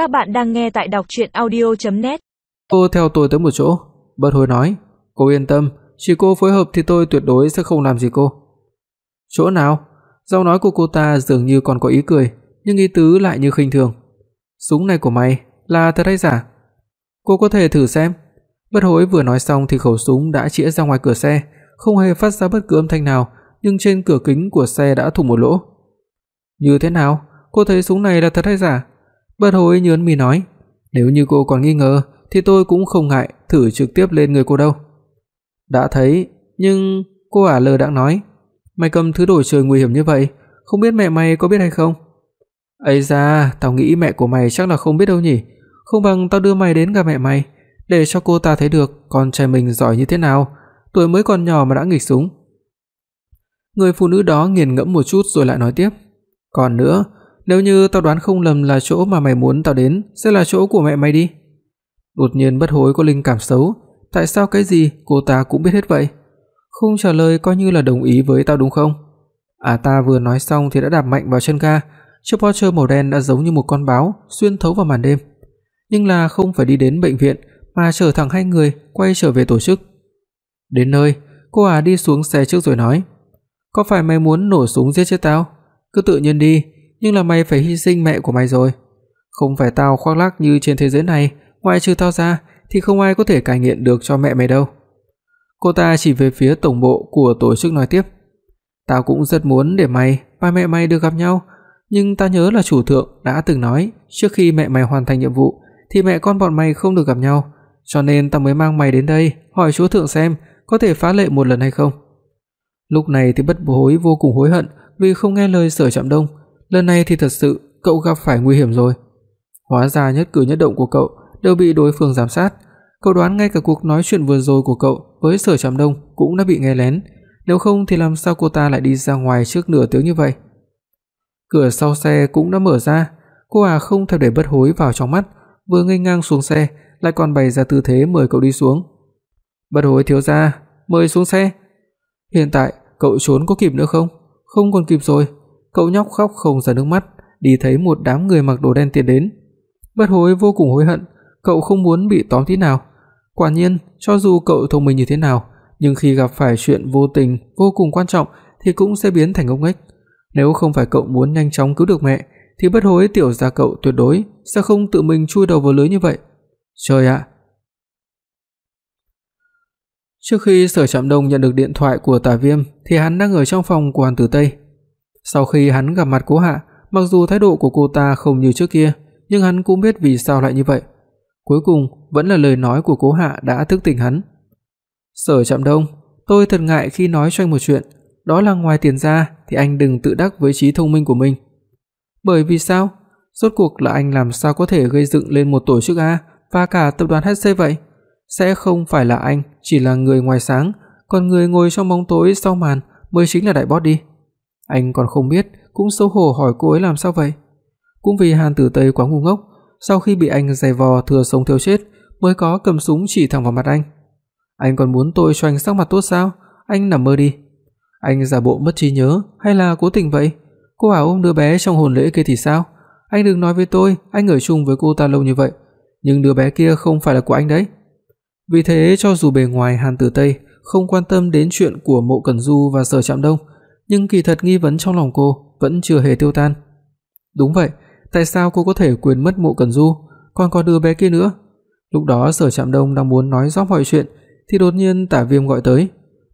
Các bạn đang nghe tại đọc audio net Cô theo tôi tới một chỗ, bất hối nói, "Cô yên tâm, chỉ cô phối hợp thì tôi tuyệt đối sẽ không làm gì cô." "Chỗ nào?" Giọng nói của cô ta dường như còn có ý cười, nhưng ý tứ lại như khinh thường. "Súng này của mày là thật hay giả?" "Cô có thể thử xem." Bất hối vừa nói xong thì khẩu súng đã chĩa ra ngoài cửa xe, không hề phát ra bất cứ âm thanh nào, nhưng trên cửa kính của xe đã thủng một lỗ. "Như thế nào? Cô thấy súng này là thật hay giả?" Bất hối nhớn mi nói, "Nếu như cô còn nghi ngờ thì tôi cũng không ngại thử trực tiếp lên người cô đâu." "Đã thấy, nhưng..." Cô ả lờ đãng nói, "Mày cầm thứ đồ chơi nguy hiểm như vậy, không biết mẹ mày có biết hay không?" "Ấy da, tao nghĩ mẹ của mày chắc là không biết đâu nhỉ, không bằng tao đưa mày đến gặp mẹ mày, để cho cô ta thấy được con trai mình giỏi như thế nào, tuổi mới còn nhỏ mà đã nghịch súng." Người phụ nữ đó nghiền ngẫm một chút rồi lại nói tiếp, "Còn nữa, nếu như tao đoán không lầm là chỗ mà mày muốn tao đến sẽ là chỗ của mẹ mày đi." Đột nhiên bất hối có linh cảm xấu, tại sao cái gì cô ta cũng biết hết vậy? Không trả lời coi như là đồng ý với tao đúng không? À ta vừa nói xong thì đã đạp mạnh vào chân ga, chiếc Porsche màu đen đã giống như một con báo xuyên thấu vào màn đêm. Nhưng là không phải đi đến bệnh viện mà chở thẳng hai người quay trở về tổ chức. Đến nơi, cô à đi xuống xe trước rồi nói: "Có phải mày muốn nổ súng giết chết tao? Cứ tự nhiên đi, nhưng là mày phải hy sinh mẹ của mày rồi. Không phải tao khoác lác như trên thế giới này, ngoại trừ tao ra thì không ai có thể cai nghiện được cho mẹ mày đâu." Cô ta chỉ về phía tổng bộ của tổ chức nói tiếp: "Tao cũng rất muốn để mày và mẹ mày được gặp nhau, nhưng ta nhớ là chủ thượng đã từng nói, trước khi mẹ mày hoàn thành nhiệm vụ thì mẹ con bọn mày không được gặp nhau, cho nên ta mới mang mày đến đây hỏi chúa thượng xem có thể phá lệ một lần hay không." Lúc này thì Bất Hối vô cùng hối hận vì không nghe lời Sở Trạm Đông, lần này thì thật sự cậu gặp phải nguy hiểm rồi. Hóa ra nhất cử nhất động của cậu đều bị đối phương giám sát, cậu đoán ngay cả cuộc nói chuyện vừa rồi của cậu với Sở Trạm Đông cũng đã bị nghe lén, nếu không thì làm sao cô ta lại đi ra ngoài trước nửa tiếng như vậy. Cửa sau xe cũng đã mở ra, cô à không thèm để Bất Hối vào trong mắt, vừa nghênh ngang xuống xe, lại còn bày ra tư thế mời cậu đi xuống. "Bất Hối thiếu gia, mời xuống xe." Hiện tại cậu trốn có kịp nữa không? Không còn kịp rồi. Cậu nhóc khóc không ra nước mắt, đi thấy một đám người mặc đồ đen tiến đến. Bất Hối vô cùng hối hận, cậu không muốn bị tóm tí nào. Quả nhiên, cho dù cậu thông minh như thế nào, nhưng khi gặp phải chuyện vô tình vô cùng quan trọng thì cũng sẽ biến thành ngốc nghếch. Nếu không phải cậu muốn nhanh chóng cứu được mẹ, thì Bất Hối tiểu gia cậu tuyệt đối sẽ không tự mình chui đầu vào lưới như vậy. Trời ạ, Trước khi Sở Trạm Đông nhận được điện thoại của Tả Viêm thì hắn đang ở trong phòng của Hàn Tử Tây. Sau khi hắn gặp mặt Cố Hạ, mặc dù thái độ của cô ta không như trước kia, nhưng hắn cũng biết vì sao lại như vậy. Cuối cùng vẫn là lời nói của Cố Hạ đã thức tỉnh hắn. "Sở Trạm Đông, tôi thật ngại khi nói cho anh một chuyện, đó là ngoài tiền ra thì anh đừng tự đắc với trí thông minh của mình." "Bởi vì sao? Rốt cuộc là anh làm sao có thể gây dựng lên một tổ chức A và cả tập đoàn HC vậy?" sẽ không phải là anh chỉ là người ngoài sáng, còn người ngồi trong bóng tối sau màn mới chính là đại boss đi. Anh còn không biết, cũng xấu hổ hỏi cô ấy làm sao vậy. Cũng vì Hàn Tử Tây quá ngu ngốc, sau khi bị anh giày vò thừa sống thiếu chết mới có cầm súng chỉ thẳng vào mặt anh. Anh còn muốn tôi cho anh sắc mặt tốt sao? Anh nằm mơ đi. Anh giả bộ mất trí nhớ hay là cố tình vậy? Cô bảo ôm đứa bé trong hồn lễ kia thì sao? Anh đừng nói với tôi, anh ở chung với cô ta lâu như vậy, nhưng đứa bé kia không phải là của anh đấy. Vì thế cho dù bề ngoài Hàn Tử Tây không quan tâm đến chuyện của Mộ Cẩn Du và Sở Trạm Đông, nhưng kỳ thật nghi vấn trong lòng cô vẫn chưa hề tiêu tan. Đúng vậy, tại sao cô có thể quên mất Mộ Cẩn Du, còn có đứa bé kia nữa? Lúc đó Sở Trạm Đông đang muốn nói rõ mọi chuyện thì đột nhiên Tả Viêm gọi tới,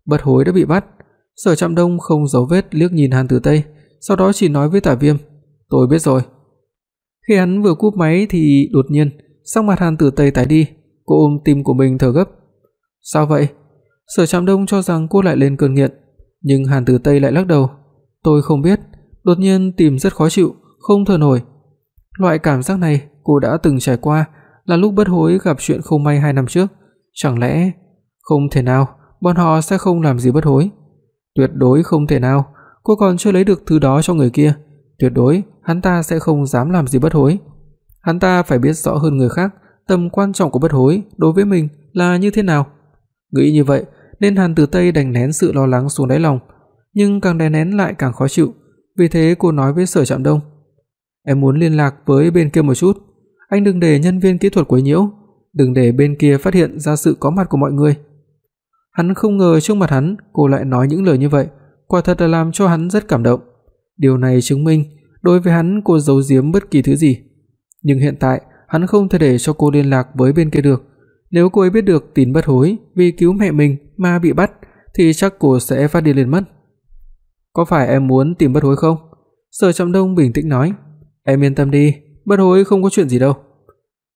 bất hối đã bị bắt. Sở Trạm Đông không giấu vết liếc nhìn Hàn Tử Tây, sau đó chỉ nói với Tả Viêm, "Tôi biết rồi." Khi hắn vừa cúp máy thì đột nhiên, sắc mặt Hàn Tử Tây tái đi, Cô ôm tim của mình thở gấp. "Sao vậy?" Sở Trạm Đông cho rằng cô lại lên cơn nghiện, nhưng Hàn Tử Tây lại lắc đầu. "Tôi không biết, đột nhiên tìm rất khó chịu, không thở nổi." Loại cảm giác này cô đã từng trải qua, là lúc bất hối gặp chuyện không may 2 năm trước, chẳng lẽ không thể nào bọn họ sẽ không làm gì bất hối? Tuyệt đối không thể nào, cô còn chưa lấy được thứ đó cho người kia, tuyệt đối hắn ta sẽ không dám làm gì bất hối. Hắn ta phải biết rõ hơn người khác tầm quan trọng của bất hối đối với mình là như thế nào. Nghĩ như vậy, nên Hàn Tử Tây đành nén sự lo lắng xuống đáy lòng, nhưng càng đè nén lại càng khó chịu, vì thế cô nói với Sở Trạm Đông: "Em muốn liên lạc với bên kia một chút, anh đừng để nhân viên kỹ thuật quấy nhiễu, đừng để bên kia phát hiện ra sự có mặt của mọi người." Hắn không ngờ trước mặt hắn, cô lại nói những lời như vậy, quả thật là làm cho hắn rất cảm động. Điều này chứng minh đối với hắn cô giấu giếm bất kỳ thứ gì. Nhưng hiện tại, hắn không thể để cho cô liên lạc với bên kia được. Nếu cô ấy biết được tin bất hối vì cứu mẹ mình mà bị bắt thì chắc cô sẽ phát điên lên mất. "Có phải em muốn tìm bất hối không?" Sở Trạm Đông bình tĩnh nói. "Em yên tâm đi, bất hối không có chuyện gì đâu."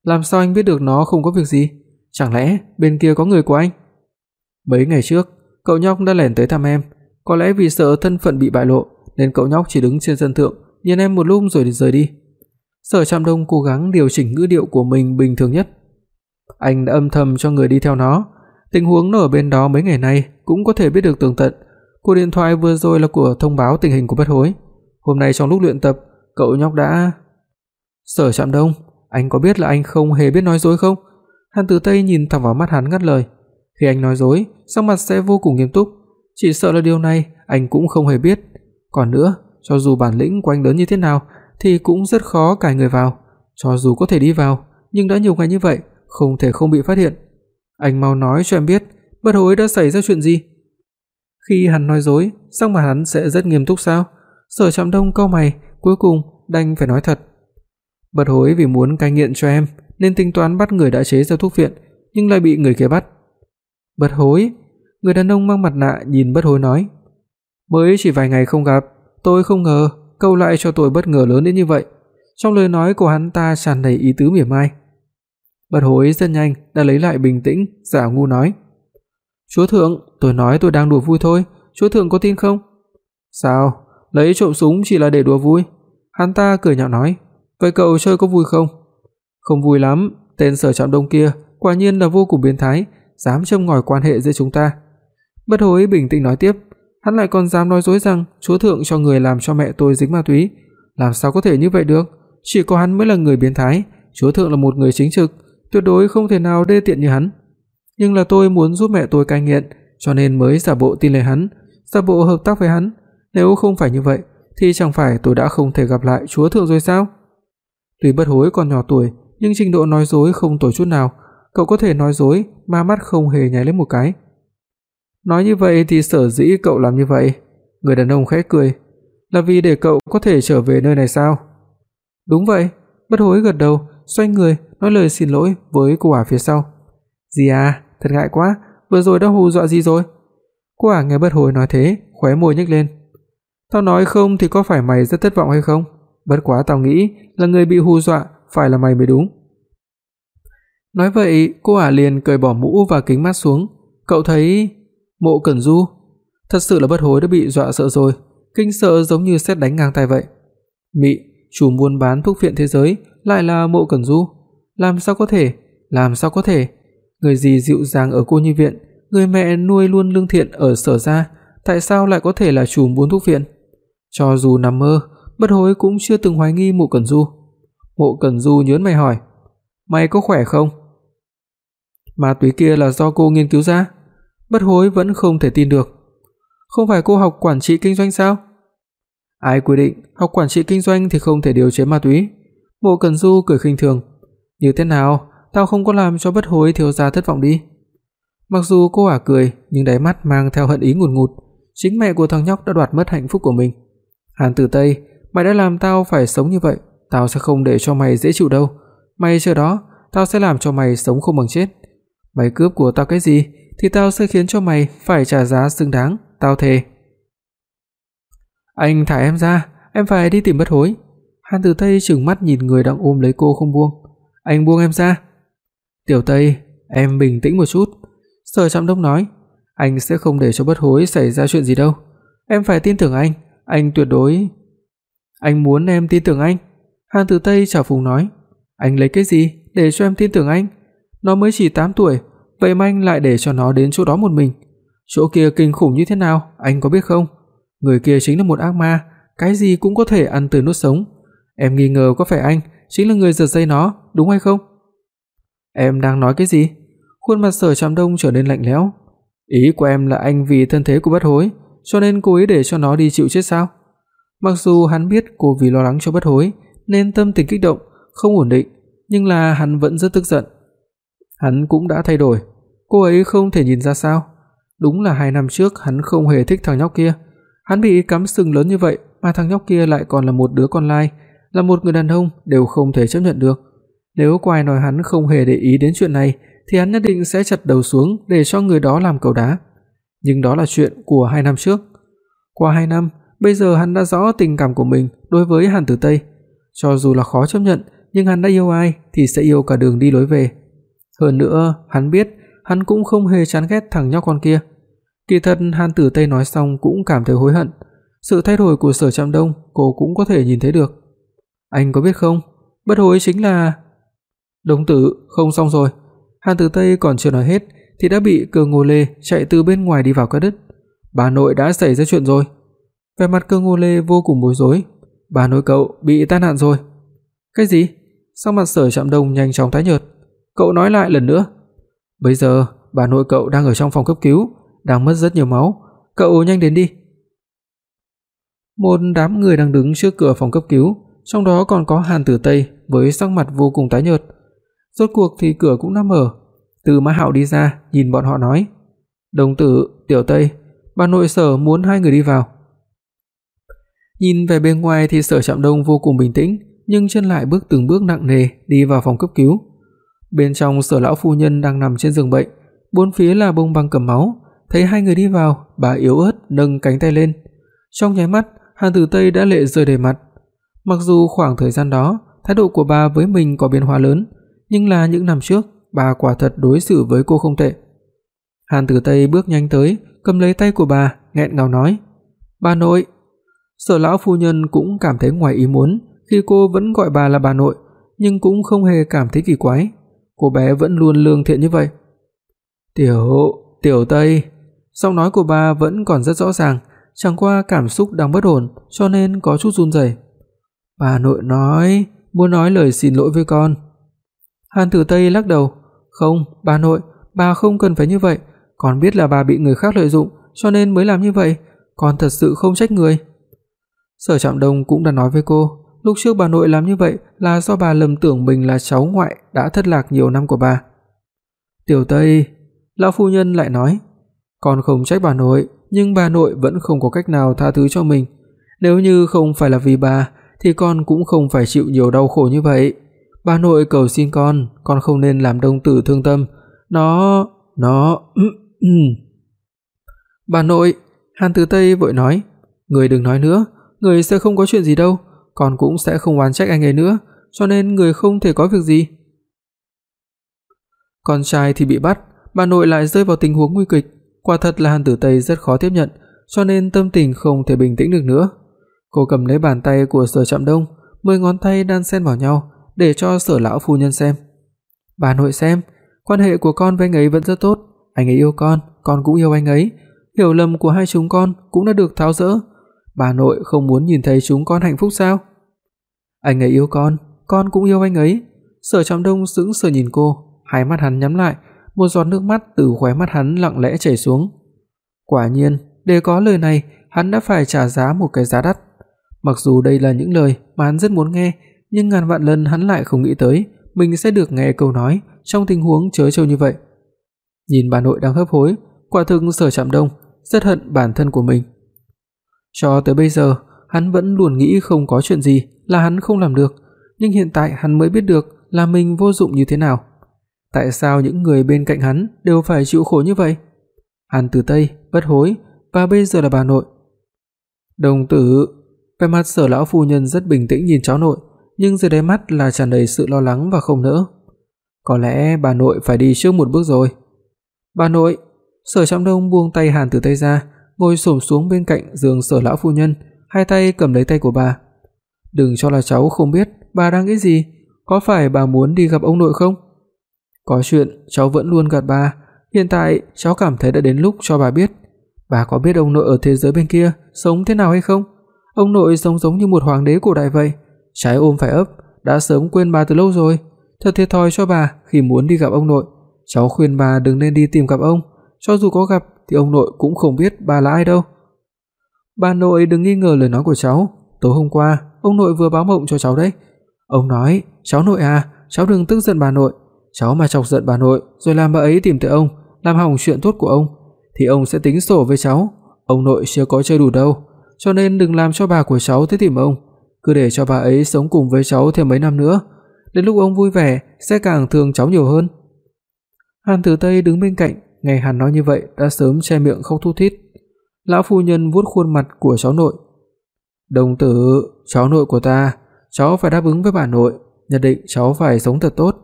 "Làm sao anh biết được nó không có việc gì? Chẳng lẽ bên kia có người của anh?" Mấy ngày trước, cậu nhóc đã lẻn tới thăm em, có lẽ vì sợ thân phận bị bại lộ nên cậu nhóc chỉ đứng trên sân thượng, nhìn em một lúc rồi rời đi. Sở Trạm Đông cố gắng điều chỉnh ngữ điệu của mình bình thường nhất. Anh đã âm thầm cho người đi theo nó, tình huống nó ở bên đó mấy ngày nay cũng có thể biết được tường tận. Cuộc điện thoại vừa rồi là của thông báo tình hình của Bất Hối. Hôm nay trong lúc luyện tập, cậu nhóc đã Sở Trạm Đông, anh có biết là anh không hề biết nói dối không? Hàn Tử Tây nhìn thẳng vào mắt hắn ngắt lời. Khi anh nói dối, sắc mặt sẽ vô cùng nghiêm túc, chỉ sợ là điều này anh cũng không hề biết. Còn nữa, cho dù bản lĩnh của anh lớn như thế nào thì cũng rất khó cài người vào, cho dù có thể đi vào, nhưng đã nhiều ngày như vậy, không thể không bị phát hiện. Anh mau nói cho em biết, bất hối đã xảy ra chuyện gì? Khi hắn nói dối, sắc mặt hắn sẽ rất nghiêm túc sao? Sở Trạm Đông cau mày, cuối cùng đành phải nói thật. Bất hối vì muốn cai nghiện cho em nên tính toán bắt người đã chế ra thuốc viện, nhưng lại bị người kia bắt. Bất hối, người đàn ông mang mặt nạ nhìn Bất hối nói, mới chỉ vài ngày không gặp, tôi không ngờ câu lại cho tôi bất ngờ lớn đến như vậy. Trong lời nói của hắn ta tràn đầy ý tứ mỉa mai. Bất hối rất nhanh đã lấy lại bình tĩnh, giả ngu nói: "Chúa thượng, tôi nói tôi đang đùa vui thôi, chúa thượng có tin không?" "Sao? Lấy trộm súng chỉ là để đùa vui?" Hắn ta cười nhạo nói: "Vậy cậu chơi có vui không?" "Không vui lắm, tên Sở Trạm Đông kia quả nhiên là vô cùng biến thái, dám châm ngòi quan hệ giữa chúng ta." Bất hối bình tĩnh nói tiếp: Hắn lại còn dám nói dối rằng chúa thượng cho người làm cho mẹ tôi dính ma túy, làm sao có thể như vậy được? Chỉ có hắn mới là người biến thái, chúa thượng là một người chính trực, tuyệt đối không thể nào đê tiện như hắn. Nhưng là tôi muốn giúp mẹ tôi cai nghiện, cho nên mới giả bộ tin lời hắn, giả bộ hợp tác với hắn, nếu không phải như vậy thì chẳng phải tôi đã không thể gặp lại chúa thượng rồi sao? Tuy bất hối còn nhỏ tuổi, nhưng trình độ nói dối không tồi chút nào, cậu có thể nói dối mà mắt không hề nháy lên một cái. Nói như vậy thì sở dĩ cậu làm như vậy, người đàn ông khẽ cười, là vì để cậu có thể trở về nơi này sao? Đúng vậy, bất hối gật đầu, xoay người nói lời xin lỗi với cô ả phía sau. "Dì à, thật ngại quá, vừa rồi đã hù dọa gì rồi?" Cô ả nghe bất hối nói thế, khóe môi nhếch lên. "Tao nói không thì có phải mày rất thất vọng hay không? Bất quá tao nghĩ là người bị hù dọa phải là mày mới đúng." Nói vậy, cô ả liền cởi bỏ mũ và kính mắt xuống, cậu thấy Mộ Cẩn Du, thật sự là bất hối đã bị dọa sợ rồi, kinh sợ giống như sét đánh ngang tai vậy. Mị, chủ buôn bán thuốc phiện thế giới lại là Mộ Cẩn Du, làm sao có thể, làm sao có thể? Người gì dịu dàng ở cô nhi viện, người mẹ nuôi luôn lương thiện ở Sở gia, tại sao lại có thể là chủ buôn thuốc viện? Cho dù nằm mơ, bất hối cũng chưa từng hoài nghi Mộ Cẩn Du. Mộ Cẩn Du nhớn mày hỏi: "Mày có khỏe không?" Ma túy kia là do cô nghiên cứu ra? Bất hối vẫn không thể tin được. Không phải cô học quản trị kinh doanh sao? Ai quy định học quản trị kinh doanh thì không thể điều chế ma túy? Mộ Cẩn Du cười khinh thường. Như thế nào, tao không có làm cho bất hối thiếu gia thất vọng đi. Mặc dù cô ả cười, nhưng đáy mắt mang theo hận ý ngùn ngụt, chính mẹ của thằng nhóc đã đoạt mất hạnh phúc của mình. Hàn Tử Tây, mày đã làm tao phải sống như vậy, tao sẽ không để cho mày dễ chịu đâu. Mày chờ đó, tao sẽ làm cho mày sống không bằng chết. Mày cướp của tao cái gì thì tao sẽ khiến cho mày phải trả giá xứng đáng, tao thề. Anh thả em ra, em phải đi tìm bất hối. Hàn Tử Tây trừng mắt nhìn người đang ôm lấy cô không buông. Anh buông em ra. Tiểu Tây, em bình tĩnh một chút. Sở Trạm Đông nói, anh sẽ không để cho bất hối xảy ra chuyện gì đâu. Em phải tin tưởng anh, anh tuyệt đối. Anh muốn em tin tưởng anh. Hàn Tử Tây chào phúng nói, anh lấy cái gì để cho em tin tưởng anh? Nó mới chỉ 8 tuổi, vậy mà anh lại để cho nó đến chỗ đó một mình. Chỗ kia kinh khủng như thế nào, anh có biết không? Người kia chính là một ác ma, cái gì cũng có thể ăn từ nốt sống. Em nghi ngờ có phải anh chính là người giật dây nó, đúng hay không? Em đang nói cái gì? Khuôn mặt Sở Trạm Đông trở nên lạnh lẽo. Ý của em là anh vì thân thế của Bất Hối, cho nên cố ý để cho nó đi chịu chết sao? Mặc dù hắn biết cô vì lo lắng cho Bất Hối nên tâm tình kích động, không ổn định, nhưng là hắn vẫn rất tức giận. Hắn cũng đã thay đổi, cô ấy không thể nhìn ra sao? Đúng là hai năm trước hắn không hề thích thằng nhóc kia. Hắn bị cắm sừng lớn như vậy mà thằng nhóc kia lại còn là một đứa con lai, là một người đàn ông đều không thể chấp nhận được. Nếu có ai nói hắn không hề để ý đến chuyện này thì hắn nhất định sẽ chặt đầu xuống để cho người đó làm cầu đá. Nhưng đó là chuyện của hai năm trước. Qua hai năm, bây giờ hắn đã rõ tình cảm của mình đối với Hàn Tử Tây. Cho dù là khó chấp nhận, nhưng hắn đã yêu ai thì sẽ yêu cả đường đi lối về. Hơn nữa, hắn biết hắn cũng không hề chán ghét thằng nhóc con kia. Kỳ thật Hàn Tử Tây nói xong cũng cảm thấy hối hận. Sự thay đổi của Sở Trạm Đông cô cũng có thể nhìn thấy được. Anh có biết không, bất hối chính là Đồng tử, không xong rồi. Hàn Tử Tây còn chưa nói hết thì đã bị Cơ Ngô Lê chạy từ bên ngoài đi vào cắt đứt. Bà nội đã xảy ra chuyện rồi. Vẻ mặt Cơ Ngô Lê vô cùng bối rối. Bà nội cậu bị tai nạn rồi. Cái gì? Sắc mặt Sở Trạm Đông nhanh chóng tái nhợt. Cậu nói lại lần nữa. Bây giờ, bà nội cậu đang ở trong phòng cấp cứu, đang mất rất nhiều máu, cậu nhanh đến đi. Một đám người đang đứng trước cửa phòng cấp cứu, trong đó còn có Hàn Tử Tây với sắc mặt vô cùng tái nhợt. Rốt cuộc thì cửa cũng đã mở. Từ Mã Hạo đi ra, nhìn bọn họ nói: "Đồng tử, Tiểu Tây, bà nội Sở muốn hai người đi vào." Nhìn về bên ngoài thì Sở Trạm Đông vô cùng bình tĩnh, nhưng chân lại bước từng bước nặng nề đi vào phòng cấp cứu. Bên trong Sở lão phu nhân đang nằm trên giường bệnh, bốn phía là bông băng cầm máu, thấy hai người đi vào, bà yếu ớt nâng cánh tay lên. Trong nháy mắt, Hàn Tử Tây đã lệ rơi đầy mặt. Mặc dù khoảng thời gian đó, thái độ của bà với mình có biến hóa lớn, nhưng là những năm trước, bà quả thật đối xử với cô không tệ. Hàn Tử Tây bước nhanh tới, cầm lấy tay của bà, nghẹn ngào nói: "Bà nội." Sở lão phu nhân cũng cảm thấy ngoài ý muốn khi cô vẫn gọi bà là bà nội, nhưng cũng không hề cảm thấy kỳ quái. Cô bé vẫn luôn lương thiện như vậy. "Tiểu, Tiểu Tây." Giọng nói của bà vẫn còn rất rõ ràng, chẳng qua cảm xúc đang bất ổn cho nên có chút run rẩy. Bà nội nói, muốn nói lời xin lỗi với con. Hàn Tử Tây lắc đầu, "Không, bà nội, bà không cần phải như vậy, con biết là bà bị người khác lợi dụng, cho nên mới làm như vậy, con thật sự không trách người." Sở Trạm Đông cũng đã nói với cô, lúc trước bà nội làm như vậy là do bà lầm tưởng mình là cháu ngoại đã thất lạc nhiều năm của bà. "Tiểu Tây," lão phu nhân lại nói, "Con không trách bà nội, nhưng bà nội vẫn không có cách nào tha thứ cho mình. Nếu như không phải là vì bà thì con cũng không phải chịu nhiều đau khổ như vậy." Bà nội cầu xin con, con không nên làm đông tử thương tâm. Nó, nó Bà nội, Hàn Tử Tây vội nói, người đừng nói nữa, người sẽ không có chuyện gì đâu, con cũng sẽ không oán trách anh ấy nữa, cho nên người không thể có việc gì." Con trai thì bị bắt, bà nội lại rơi vào tình huống nguy kịch, quả thật là Hàn Tử Tây rất khó tiếp nhận, cho nên tâm tình không thể bình tĩnh được nữa. Cô cầm lấy bàn tay của Sở Trạm Đông, mười ngón tay đan xen vào nhau, để cho Sở lão phu nhân xem. Bà nội xem, quan hệ của con với anh ấy vẫn rất tốt, anh ấy yêu con, con cũng yêu anh ấy, hiểu lầm của hai chúng con cũng đã được tháo dỡ. Bà nội không muốn nhìn thấy chúng con hạnh phúc sao? Anh ấy yêu con, con cũng yêu anh ấy. Sở Trạm Đông sững sờ nhìn cô, hai mắt hắn nhắm lại, một giọt nước mắt từ khóe mắt hắn lặng lẽ chảy xuống. Quả nhiên, để có lời này, hắn đã phải trả giá một cái giá đắt. Mặc dù đây là những lời mà hắn rất muốn nghe, nhưng ngàn vạn lần hắn lại không nghĩ tới mình sẽ được nghe câu nói trong tình huống chớ trêu như vậy. Nhìn bà nội đang hấp hối, quả thực Sở Trạm Đông rất hận bản thân của mình. Cho tới bây giờ, hắn vẫn luôn nghĩ không có chuyện gì là hắn không làm được, nhưng hiện tại hắn mới biết được là mình vô dụng như thế nào. Tại sao những người bên cạnh hắn đều phải chịu khổ như vậy? Hàn Tử Tây, bất hối và bây giờ là bà nội. Đồng tử, vẻ mặt Sở lão phu nhân rất bình tĩnh nhìn cháu nội, nhưng dưới đáy mắt là tràn đầy sự lo lắng và không nỡ. Có lẽ bà nội phải đi trước một bước rồi. Bà nội, Sở Trạm Đông buông tay Hàn Tử Tây ra, ngồi xổm xuống bên cạnh giường Sở lão phu nhân, hai tay cầm lấy tay của bà. "Đừng cho là cháu không biết bà đang nghĩ gì, có phải bà muốn đi gặp ông nội không?" "Có chuyện cháu vẫn luôn gạt bà, hiện tại cháu cảm thấy đã đến lúc cho bà biết. Bà có biết ông nội ở thế giới bên kia sống thế nào hay không? Ông nội sống giống như một hoàng đế cổ đại vậy." trái ôm phải ấp, đã sớm quên bà từ lâu rồi, thật thiệt thòi cho bà khi muốn đi gặp ông nội. Cháu khuyên bà đừng nên đi tìm gặp ông, cho dù có gặp thì ông nội cũng không biết bà là ai đâu. Bà nội đừng nghi ngờ lời nói của cháu, tối hôm qua ông nội vừa báo mộng cho cháu đấy. Ông nói, cháu nội à, cháu đừng tức giận bà nội, cháu mà chọc giận bà nội rồi làm bà ấy tìm tới ông, làm hỏng chuyện tốt của ông thì ông sẽ tính sổ với cháu, ông nội chưa có chơi đủ đâu, cho nên đừng làm cho bà của cháu tới tìm ông, cứ để cho bà ấy sống cùng với cháu thêm mấy năm nữa, đến lúc ông vui vẻ sẽ càng thương cháu nhiều hơn." Hàn Tử Tây đứng bên cạnh, nghe hắn nói như vậy đã sớm che miệng không thút thít. Lão phu nhân vuốt khuôn mặt của cháu nội. "Đồng tử, cháu nội của ta, cháu phải đáp ứng với bà nội, nhất định cháu phải sống thật tốt.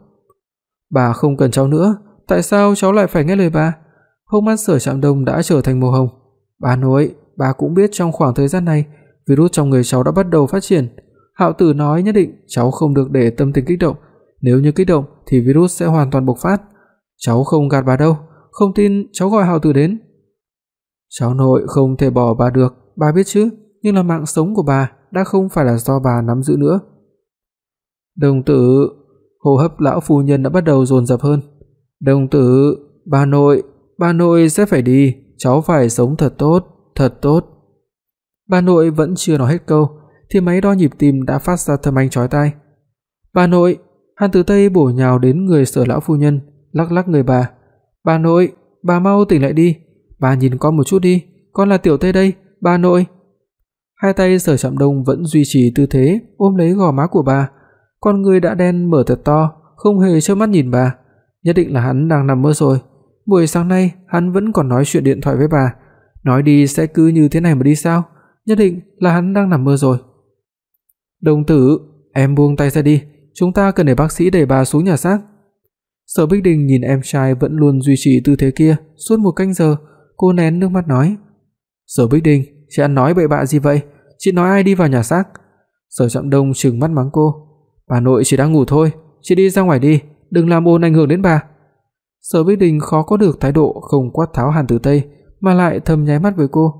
Bà không cần cháu nữa, tại sao cháu lại phải nghe lời bà?" Hốc mắt Sở Trạm Đông đã trở thành màu hồng. "Bà nội, bà cũng biết trong khoảng thời gian này, virus trong người cháu đã bắt đầu phát triển. Hạo tử nói nhất định cháu không được để tâm tình kích động, nếu như kích động thì virus sẽ hoàn toàn bộc phát. Cháu không gạt bà đâu, không tin cháu gọi Hạo tử đến." Cháu nội không thể bỏ bà được, bà biết chứ, nhưng là mạng sống của bà đã không phải là do bà nắm giữ nữa. Đồng tử, hô hấp lão phu nhân đã bắt đầu dồn dập hơn. Đồng tử, bà nội, bà nội sẽ phải đi, cháu phải sống thật tốt, thật tốt. Bà nội vẫn chưa nói hết câu thì máy đo nhịp tim đã phát ra âm thanh chói tai. "Bà nội!" Hàn Tử Tây bổ nhào đến người Sở lão phu nhân, lắc lắc người bà. "Bà nội, bà mau tỉnh lại đi, bà nhìn con một chút đi, con là Tiểu Tây đây, bà nội." Hai tay Sở Trạm Đông vẫn duy trì tư thế ôm lấy gò má của bà, con người đã đen mở thật to, không hề chớp mắt nhìn bà, nhất định là hắn đang nằm mơ rồi. Buổi sáng nay hắn vẫn còn nói chuyện điện thoại với bà, nói đi sẽ cứ như thế này mà đi sao? Nhất định là hắn đang nằm mơ rồi. Đồng tử, em buông tay ra đi, chúng ta cần để bác sĩ đẩy bà xuống nhà xác. Sở Bích Đình nhìn em trai vẫn luôn duy trì tư thế kia suốt một canh giờ, cô nén nước mắt nói: "Sở Bích Đình, chị ăn nói bậy bạ gì vậy? Chị nói ai đi vào nhà xác?" Sở Trạm Đông trừng mắt mắng cô: "Bà nội chỉ đang ngủ thôi, chị đi ra ngoài đi, đừng làm ồn ảnh hưởng đến bà." Sở Bích Đình khó có được thái độ không quát tháo Hàn Tử Tây, mà lại thầm nháy mắt với cô.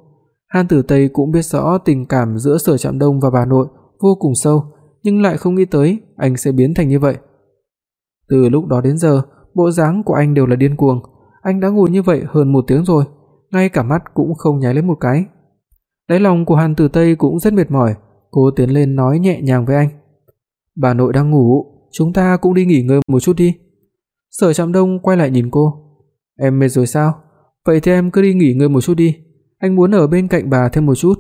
Hàn Tử Tây cũng biết rõ tình cảm giữa Sở Trạm Đông và bà nội vô cùng sâu, nhưng lại không nghĩ tới anh sẽ biến thành như vậy. Từ lúc đó đến giờ, bộ dáng của anh đều là điên cuồng, anh đã ngồi như vậy hơn một tiếng rồi, ngay cả mắt cũng không nháy lên một cái. Đáy lòng của Hàn Tử Tây cũng rất mệt mỏi, cô tiến lên nói nhẹ nhàng với anh. "Bà nội đang ngủ, chúng ta cũng đi nghỉ ngơi một chút đi." Sở Trạm Đông quay lại nhìn cô. "Em mệt rồi sao? Vậy thì em cứ đi nghỉ ngơi một chút đi, anh muốn ở bên cạnh bà thêm một chút.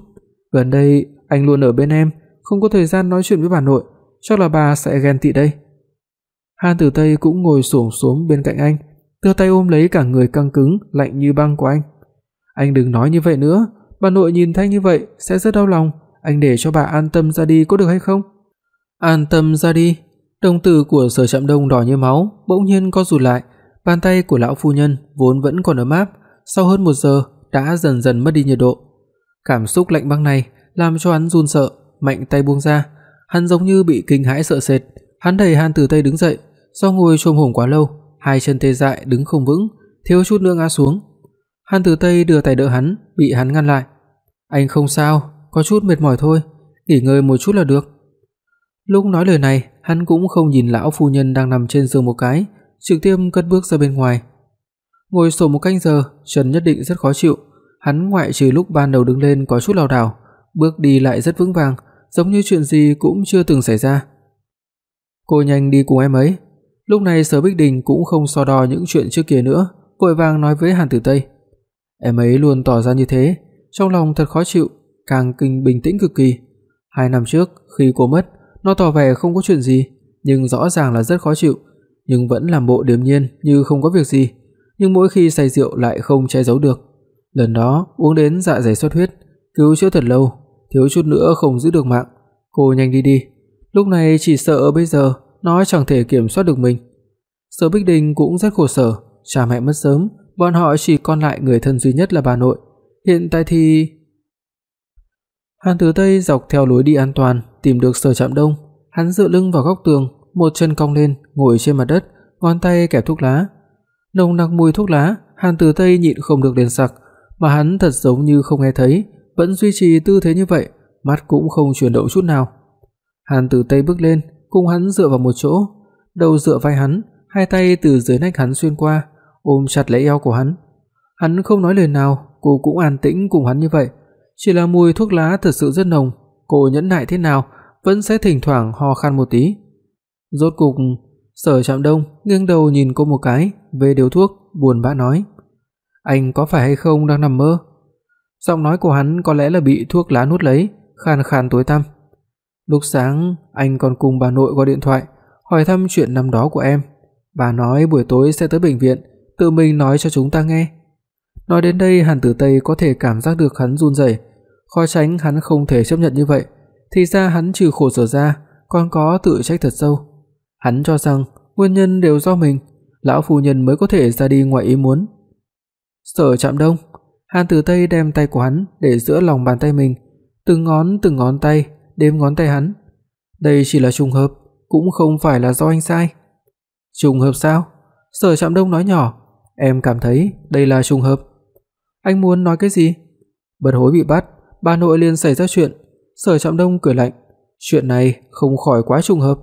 Gần đây anh luôn ở bên em, không có thời gian nói chuyện với bà nội, chắc là bà sẽ ghen tị đây." Hàn Tử Tây cũng ngồi xổm xuống bên cạnh anh, đưa tay ôm lấy cả người căng cứng lạnh như băng của anh. "Anh đừng nói như vậy nữa, bà nội nhìn thấy như vậy sẽ rất đau lòng, anh để cho bà an tâm ra đi có được hay không?" "An tâm ra đi." Đồng tử của Sở Trạm Đông đỏ như máu, bỗng nhiên co rụt lại, bàn tay của lão phu nhân vốn vẫn còn ấm áp, sau hơn một giờ đã dần dần mất đi nhiệt độ. Cảm xúc lạnh băng này làm cho hắn run sợ, mạnh tay buông ra, hắn giống như bị kinh hãi sợ sệt, hắn đẩy Hàn Tử Tây đứng dậy, do ngồi chồm hổm quá lâu, hai chân tê dại đứng không vững, thiếu chút nữa ngã xuống. Hàn Tử Tây đưa tay đỡ hắn, bị hắn ngăn lại. "Anh không sao, có chút mệt mỏi thôi, nghỉ ngơi một chút là được." Lúc nói lời này, hắn cũng không nhìn lão phu nhân đang nằm trên giường một cái, trực tiếp cất bước ra bên ngoài. Ngồi xổm một canh giờ, Trần nhất định rất khó chịu, hắn ngoại trừ lúc ban đầu đứng lên có chút lảo đảo, bước đi lại rất vững vàng, giống như chuyện gì cũng chưa từng xảy ra. "Cô nhanh đi cùng em ấy." Lúc này Sở Bích Đình cũng không so đo những chuyện trước kia nữa, vội vàng nói với Hàn Tử Tây. Em ấy luôn tỏ ra như thế, trong lòng thật khó chịu, càng kinh bình tĩnh cực kỳ. Hai năm trước khi cô mất, nó tỏ vẻ không có chuyện gì, nhưng rõ ràng là rất khó chịu, nhưng vẫn làm bộ điềm nhiên như không có việc gì, nhưng mỗi khi say rượu lại không che giấu được. Lần đó uống đến dạ dày xuất huyết, cứu chữa thật lâu, thiếu chút nữa không giữ được mạng. Cô nhanh đi đi, lúc này chỉ sợ bây giờ nó chẳng thể kiểm soát được mình. Sở Bích Đình cũng rất khổ sở, cha mẹ mất sớm, bọn họ chỉ còn lại người thân duy nhất là bà nội. Hiện tại thì Hàn Tử Tây dọc theo lối đi an toàn, tìm được Sở Trạm Đông, hắn dựa lưng vào góc tường, một chân cong lên, ngồi trên mặt đất, ngón tay kẹp thuốc lá. Nồng nặc mùi thuốc lá, Hàn Tử Tây nhịn không được liền sặc, mà hắn thật giống như không nghe thấy, vẫn duy trì tư thế như vậy, mắt cũng không chuyển động chút nào. Hàn Tử Tây bước lên, cùng hắn dựa vào một chỗ, đầu dựa vai hắn, hai tay từ dưới nách hắn xuyên qua, ôm chặt lấy eo của hắn. Hắn không nói lời nào, cô cũng an tĩnh cùng hắn như vậy, chỉ là mùi thuốc lá thật sự rất nồng, cô nhẫn nại thế nào vẫn sẽ thỉnh thoảng ho khan một tí. Rốt cục, Sở Trạm Đông nghiêng đầu nhìn cô một cái, về điều thuốc, buồn bã nói: "Anh có phải hay không đang nằm mơ?" Giọng nói của hắn có lẽ là bị thuốc lá nuốt lấy, khàn khàn tối tăm. Lúc sáng anh còn cùng bà nội gọi điện thoại hỏi thăm chuyện năm đó của em. Bà nói buổi tối sẽ tới bệnh viện, tự mình nói cho chúng ta nghe. Nói đến đây, Hàn Tử Tây có thể cảm giác được hắn run rẩy, khó tránh hắn không thể chấp nhận như vậy, thì ra hắn trừ khổ sở ra, còn có tự trách thật sâu. Hắn cho rằng nguyên nhân đều do mình, lão phu nhân mới có thể ra đi ngoài ý muốn. Sở Trạm Đông, Hàn Tử Tây đem tay của hắn để giữa lòng bàn tay mình, từng ngón từng ngón tay đếm ngón tay hắn. Đây chỉ là trùng hợp, cũng không phải là do anh sai. Trùng hợp sao? Sở Trạm Đông nói nhỏ, em cảm thấy đây là trùng hợp. Anh muốn nói cái gì? Bất hối bị bắt, bà nội liền xảy ra chuyện. Sở Trạm Đông cười lạnh, chuyện này không khỏi quá trùng hợp.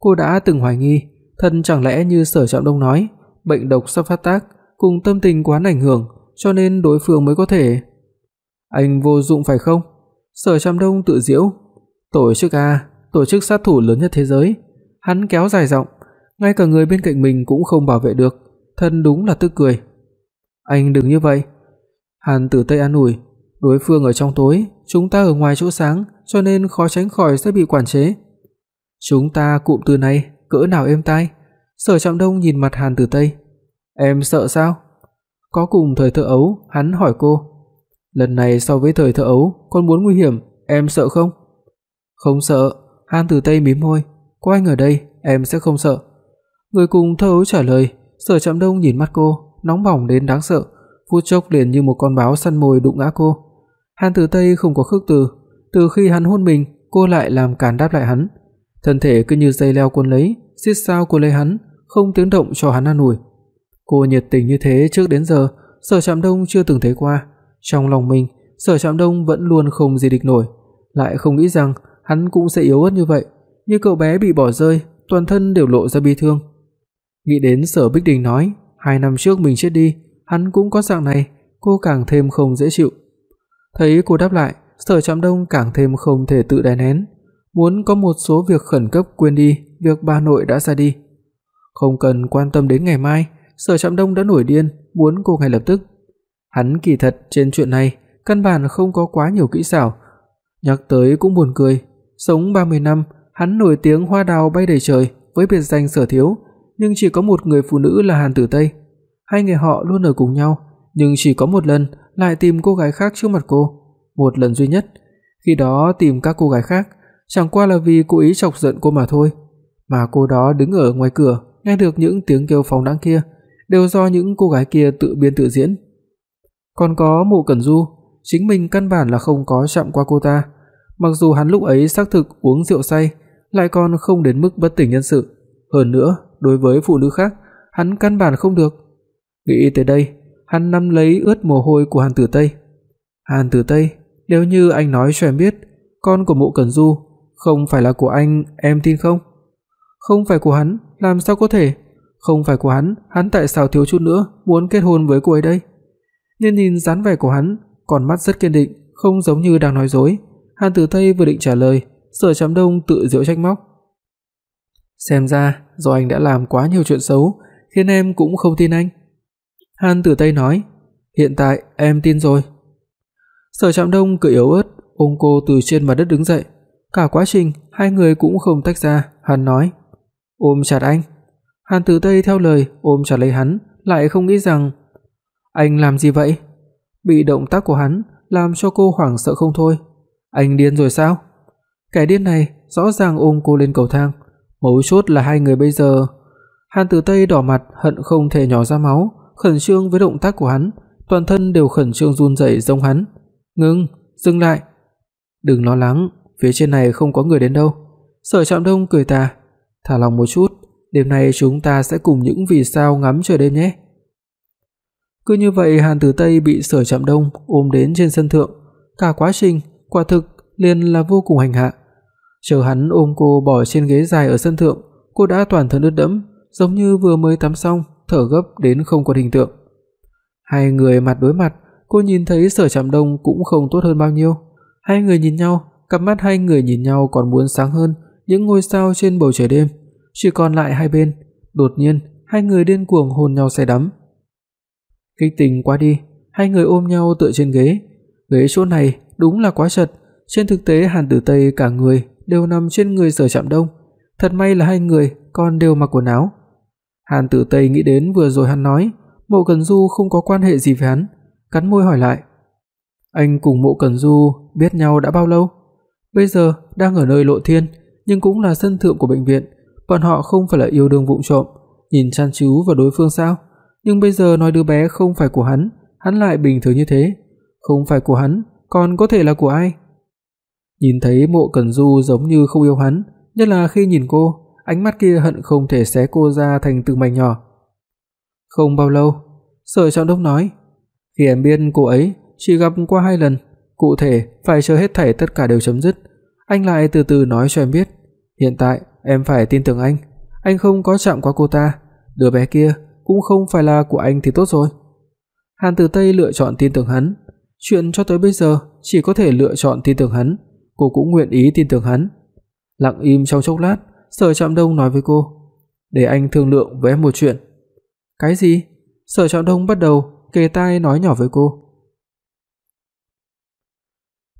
Cô đã từng hoài nghi, thân chẳng lẽ như Sở Trạm Đông nói, bệnh độc sắp phát tác, cùng tâm tình quán ảnh hưởng, cho nên đối phương mới có thể Anh vô dụng phải không? Sở Trạm Đông tự giễu, tổ chức a, tổ chức sát thủ lớn nhất thế giới. Hắn kéo dài giọng, ngay cả người bên cạnh mình cũng không bảo vệ được, thân đúng là tức cười. Anh đừng như vậy. Hàn Tử Tây an ủi, đối phương ở trong tối, chúng ta ở ngoài chỗ sáng, cho nên khó tránh khỏi sẽ bị quản chế. Chúng ta cụm từ này cỡ nào êm tai? Sở Trọng Đông nhìn mặt Hàn Tử Tây. Em sợ sao? Có cùng thời thơ ấu, hắn hỏi cô. Lần này so với thời thơ ấu, con muốn nguy hiểm, em sợ không? Không sợ, Hàn Tử Tây mím môi, có anh ở đây, em sẽ không sợ. Người cùng thơ ấu trả lời, Sở Trạm Đông nhìn mắt cô, nóng bỏng đến đáng sợ, phút chốc liền như một con báo săn mồi đụng ngã cô. Hàn Tử Tây không có khước từ, từ khi hắn hôn mình, cô lại làm cản đáp lại hắn. Thân thể cứ như dây leo cuốn lấy, siết sao cô lấy hắn, không tiếng động cho hắn an ủi. Cô nhiệt tình như thế trước đến giờ, Sở Trạm Đông chưa từng thấy qua. Trong lòng mình, Sở Trạm Đông vẫn luôn không gì địch nổi, lại không nghĩ rằng hắn cũng sẽ yếu ớt như vậy, như cậu bé bị bỏ rơi, toàn thân đều lộ ra bi thương. Nghĩ đến Sở Bích Đình nói, hai năm trước mình chết đi, hắn cũng có dạng này, cô càng thêm không dễ chịu. Thấy cô đáp lại, Sở Trạm Đông càng thêm không thể tự đè nén, muốn có một số việc khẩn cấp quên đi việc bà nội đã ra đi. Không cần quan tâm đến ngày mai, Sở Trạm Đông đã nổi điên, muốn cô ngay lập tức. Hắn kỳ thật trên chuyện này căn bản không có quá nhiều kỹ xảo, nhắc tới cũng buồn cười, sống 30 năm, hắn nổi tiếng hoa đào bay đầy trời với biệt danh Sở Thiếu, nhưng chỉ có một người phụ nữ là Hàn Tử Tây. Hai người họ luôn ở cùng nhau, nhưng chỉ có một lần lại tìm cô gái khác trước mặt cô, một lần duy nhất. Khi đó tìm các cô gái khác chẳng qua là vì cố ý chọc giận cô mà thôi, mà cô đó đứng ở ngoài cửa, nghe được những tiếng kêu phóng đãng kia, đều do những cô gái kia tự biên tự diễn. Còn có Mộ Cẩn Du, chính mình căn bản là không có chạm qua cô ta, mặc dù hắn lúc ấy xác thực uống rượu say, lại còn không đến mức bất tỉnh nhân sự, hơn nữa, đối với phụ nữ khác, hắn căn bản không được. Nghĩ tới đây, hắn nắm lấy ướt mồ hôi của Hàn Tử Tây. "Hàn Tử Tây, nếu như anh nói cho em biết, con của Mộ Cẩn Du không phải là của anh, em tin không?" "Không phải của hắn, làm sao có thể? Không phải của hắn, hắn tại sao thiếu chút nữa muốn kết hôn với cô ấy đây?" Nhiên nhìn dáng vẻ của hắn, con mắt rất kiên định, không giống như đang nói dối. Hàn Tử Tây vừa định trả lời, Sở Trạm Đông tự giễu trách móc. Xem ra do anh đã làm quá nhiều chuyện xấu, khiến em cũng không tin anh. Hàn Tử Tây nói, hiện tại em tin rồi. Sở Trạm Đông cười yếu ớt ôm cô từ trên mặt đất đứng dậy. Cả quá trình hai người cũng không tách ra, hắn nói, "Ôm chặt anh." Hàn Tử Tây theo lời ôm chặt lấy hắn, lại không nghĩ rằng anh làm gì vậy? Bị động tác của hắn làm cho cô hoảng sợ không thôi. Anh điên rồi sao? Kẻ điên này rõ ràng ôm cô lên cầu thang, mấu chốt là hai người bây giờ. Hàn Tử Tây đỏ mặt hận không thể nhỏ ra máu, khẩn trương với động tác của hắn, toàn thân đều khẩn trương run rẩy giống hắn. "Ngưng, dừng lại. Đừng lo lắng, phía trên này không có người đến đâu." Sở Trạm Đông cười tà, "Thả lòng một chút, đêm nay chúng ta sẽ cùng những vì sao ngắm trời đêm nhé." Cứ như vậy Hàn Tử Tây bị Sở Trạm Đông ôm đến trên sân thượng, cả quá trình quả thực liền là vô cùng hành hạ. Chờ hắn ôm cô bỏ trên ghế dài ở sân thượng, cô đã toàn thân ướt đẫm, giống như vừa mới tắm xong, thở gấp đến không còn hình tượng. Hai người mặt đối mặt, cô nhìn thấy Sở Trạm Đông cũng không tốt hơn bao nhiêu. Hai người nhìn nhau, cặp mắt hai người nhìn nhau còn muốn sáng hơn những ngôi sao trên bầu trời đêm, chỉ còn lại hai bên. Đột nhiên, hai người điên cuồng hôn nhau say đắm. Kích tình quá đi, hai người ôm nhau tựa trên ghế. Ghế chỗ này đúng là quá chật, trên thực tế Hàn Tử Tây cả người đều nằm trên người Sở Trạm Đông, thật may là hai người còn đều mặc quần áo. Hàn Tử Tây nghĩ đến vừa rồi hắn nói, Mộ Cẩn Du không có quan hệ gì với hắn, cắn môi hỏi lại. Anh cùng Mộ Cẩn Du biết nhau đã bao lâu? Bây giờ đang ở nơi lộ thiên, nhưng cũng là sân thượng của bệnh viện, bọn họ không phải là yêu đương vụng trộm, nhìn chăn chú vào đối phương sao? Nhưng bây giờ nói đứa bé không phải của hắn, hắn lại bình thường như thế, không phải của hắn, còn có thể là của ai? Nhìn thấy Mộ Cẩn Du giống như không yêu hắn, nhất là khi nhìn cô, ánh mắt kia hận không thể xé cô ra thành từng mảnh nhỏ. Không bao lâu, Sở Trọng Đông nói, khi em biết cô ấy chỉ gặp qua hai lần, cụ thể phải chờ hết thảy tất cả đều chấm dứt, anh lại từ từ nói cho em biết, hiện tại em phải tin tưởng anh, anh không có chạm qua cô ta, đứa bé kia cũng không phải là của anh thì tốt rồi. Hàn Tử Tây lựa chọn tin tưởng hắn, chuyện cho tới bây giờ chỉ có thể lựa chọn tin tưởng hắn, cô cũng nguyện ý tin tưởng hắn. Lặng im trong chốc lát, Sở Trạm Đông nói với cô, "Để anh thương lượng với em một chuyện." "Cái gì?" Sở Trạm Đông bắt đầu kề tai nói nhỏ với cô.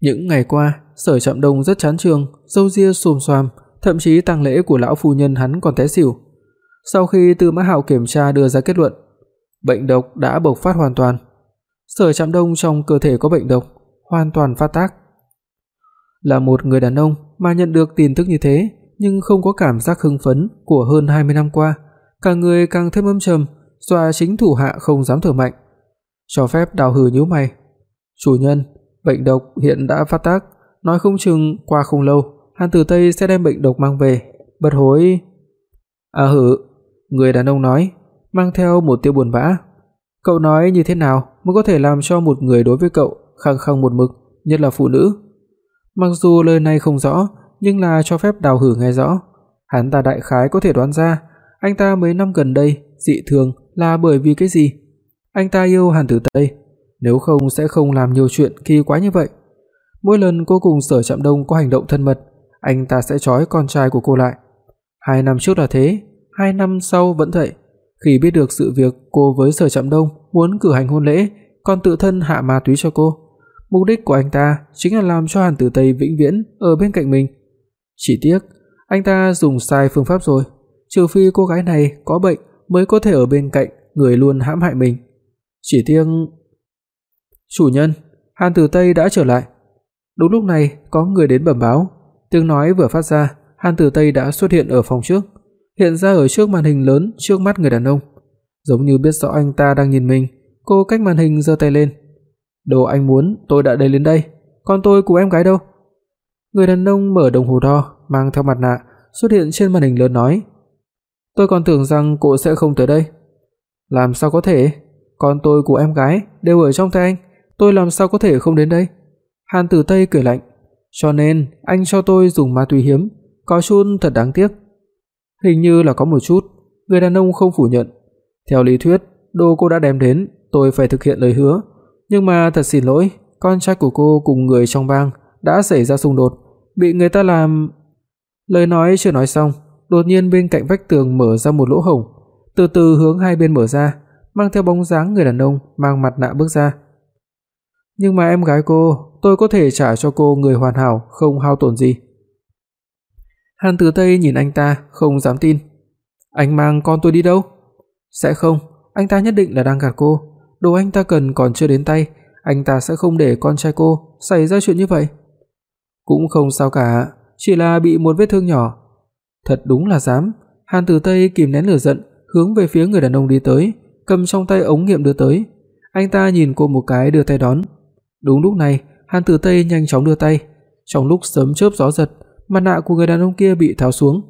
Những ngày qua, Sở Trạm Đông rất chán trường, râu ria xồm xoàm, thậm chí tang lễ của lão phu nhân hắn còn té xỉu. Sau khi Tư Mã Hạo kiểm tra đưa ra kết luận, bệnh độc đã bộc phát hoàn toàn. Sở Trạm Đông trong cơ thể có bệnh độc, hoàn toàn phát tác. Là một người đàn ông mà nhận được tin tức như thế, nhưng không có cảm giác hưng phấn của hơn 20 năm qua, cả người càng thêm âm trầm, dọa chính thủ hạ không dám thở mạnh. Cho phép Đào Hừ nhíu mày. "Chủ nhân, bệnh độc hiện đã phát tác, nói không chừng qua không lâu, Hàn Tử Tây sẽ đem bệnh độc mang về." Bất hối. "À hử." Người đàn ông nói, mang theo một tia buồn bã. "Cậu nói như thế nào mới có thể làm cho một người đối với cậu khăng khăng một mực, nhất là phụ nữ?" Mặc dù lời này không rõ, nhưng là cho phép Đào Hử nghe rõ. Hắn ta đại khái có thể đoán ra, anh ta mấy năm gần đây dị thường là bởi vì cái gì? Anh ta yêu Hàn Tử Tây, nếu không sẽ không làm nhiều chuyện kỳ quái như vậy. Mỗi lần cô cùng Sở Trạm Đông có hành động thân mật, anh ta sẽ trói con trai của cô lại. Hai năm trước là thế, hai năm sau vẫn vậy. Khi biết được sự việc cô với Sở Trạm Đông muốn cử hành hôn lễ, còn tự thân hạ ma túy cho cô. Mục đích của anh ta chính là làm cho Hàn Tử Tây vĩnh viễn ở bên cạnh mình. Chỉ tiếc, anh ta dùng sai phương pháp rồi, trừ phi cô gái này có bệnh mới có thể ở bên cạnh người luôn hãm hại mình. Chỉ tiếc Chủ nhân, Hàn Tử Tây đã trở lại. Đúng lúc này, có người đến bẩm báo, tiếng nói vừa phát ra, Hàn Tử Tây đã xuất hiện ở phòng trước, hiện ra ở trước màn hình lớn trước mắt người đàn ông. Giống như biết rõ anh ta đang nhìn mình, cô cách màn hình giơ tay lên. "Đồ anh muốn, tôi đã đầy đến đây, còn tôi cùng em gái đâu?" Người đàn ông mở đồng hồ đo, mang theo mặt nạ, xuất hiện trên màn hình lớn nói: "Tôi còn tưởng rằng cô sẽ không tới đây." "Làm sao có thể? Con tôi của em gái đều ở trong tay anh, tôi làm sao có thể không đến đây?" Hàn Tử Tây cười lạnh, "Cho nên anh cho tôi dùng ma túy hiếm, có chút thật đáng tiếc." Hình như là có một chút, người đàn ông không phủ nhận. Theo lý thuyết, đồ cô đã đem đến, tôi phải thực hiện lời hứa, nhưng mà thật xin lỗi, con trai của cô cùng người trong bang đã xảy ra xung đột, bị người ta làm Lời nói chưa nói xong, đột nhiên bên cạnh vách tường mở ra một lỗ hổng, từ từ hướng hai bên mở ra, mang theo bóng dáng người đàn ông mang mặt nạ bước ra. "Nhưng mà em gái cô, tôi có thể trả cho cô người hoàn hảo, không hao tổn gì." Hàn Tử Tây nhìn anh ta, không dám tin. "Anh mang con tôi đi đâu?" "Sẽ không, anh ta nhất định là đang gạt cô, đồ anh ta cần còn chưa đến tay, anh ta sẽ không để con trai cô xảy ra chuyện như vậy." "Cũng không sao cả, chỉ là bị một vết thương nhỏ." Thật đúng là dám. Hàn Tử Tây kìm nén lửa giận, hướng về phía người đàn ông đi tới, cầm trong tay ống nghiệm đưa tới. Anh ta nhìn cô một cái đưa tay đón. Đúng lúc này, Hàn Tử Tây nhanh chóng đưa tay, trong lúc sấm chớp gió giật, mặt nạ của người đàn ông kia bị tháo xuống.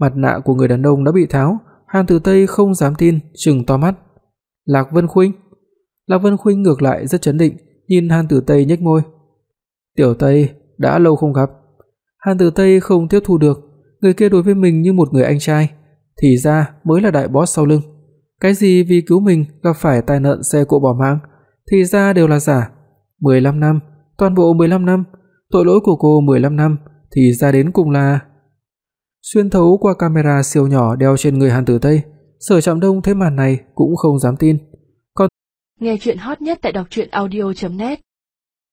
Mặt nạ của người đàn ông đã bị tháo, Hàn Tử Tây không dám tin, trừng to mắt. Lạc Vân Khuynh. Lạc Vân Khuynh ngược lại rất chấn định, nhìn Hàn Tử Tây nhếch môi. "Tiểu Tây, đã lâu không gặp." Hàn Tử Tây không tiếp thu được, người kia đối với mình như một người anh trai, thì ra mới là đại boss sau lưng. Cái gì vì cứu mình gặp phải tai nạn xe cộ bỏ mạng, thì ra đều là giả. 15 năm, toàn bộ 15 năm, tội lỗi của cô 15 năm thì ra đến cùng là Xuyên thấu qua camera siêu nhỏ đeo trên người Hàn Tử Tây, Sở Trạm Đông thấy màn này cũng không dám tin. Nghe truyện hot nhất tại doctruyenaudio.net